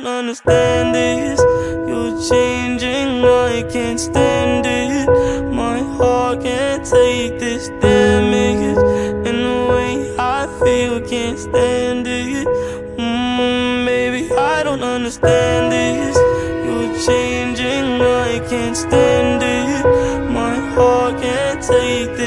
understand this. You're changing, I can't stand it. My heart can't take this damage. And the way I feel, can't stand it. Mm, maybe I don't understand this. You're changing, I can't stand it. My heart can't take this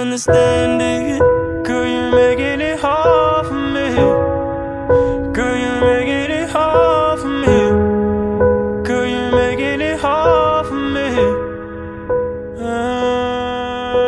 understand it. Girl, you're making it hard for me. Girl, you're making it hard for me. Girl, you're making it hard for me. Ah.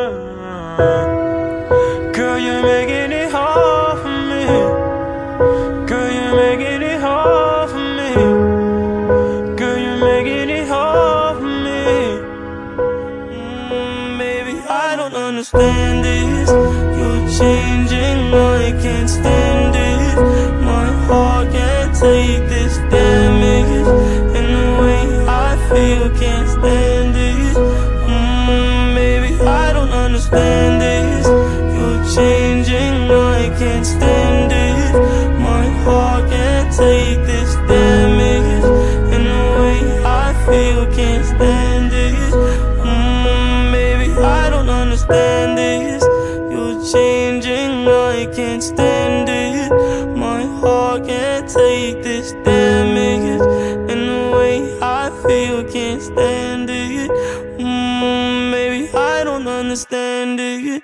I don't understand this. You're changing, I can't stand it. My heart can't take this damage. And the way I feel, can't stand it. Mm, maybe I don't understand this. You're changing, I can't stand it. My heart can't take this damage. And the way I feel, can't stand it. Understand this. You're changing, I can't stand it. My heart can't take this damage. And the way I feel, can't stand it. Mm, maybe I don't understand it.